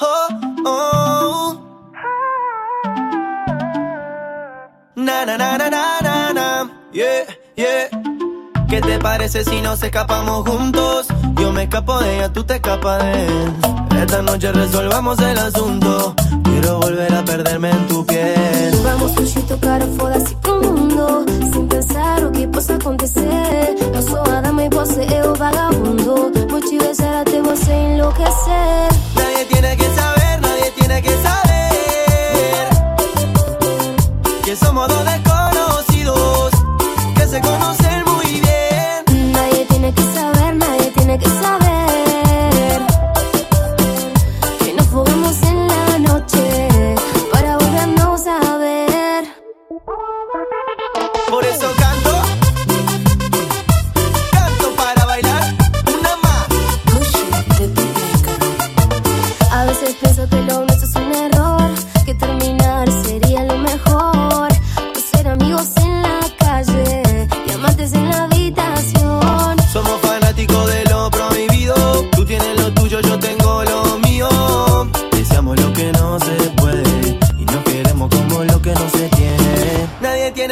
oh, oh. Na, na, na, na, na, na, yeah, yeah. ¿Qué te parece si nos escapamos juntos? Yo me escapo de ella, tú te escapas de él. Esta noche resolvamos el asunto.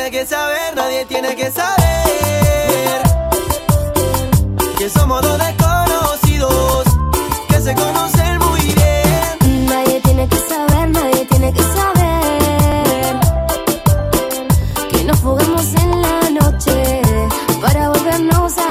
tiene que saber, nadie tiene que saber que somos dos desconocidos que se conocen muy bien. Nadie tiene que saber, nadie tiene que saber que nos jugamos en la noche para volvernos a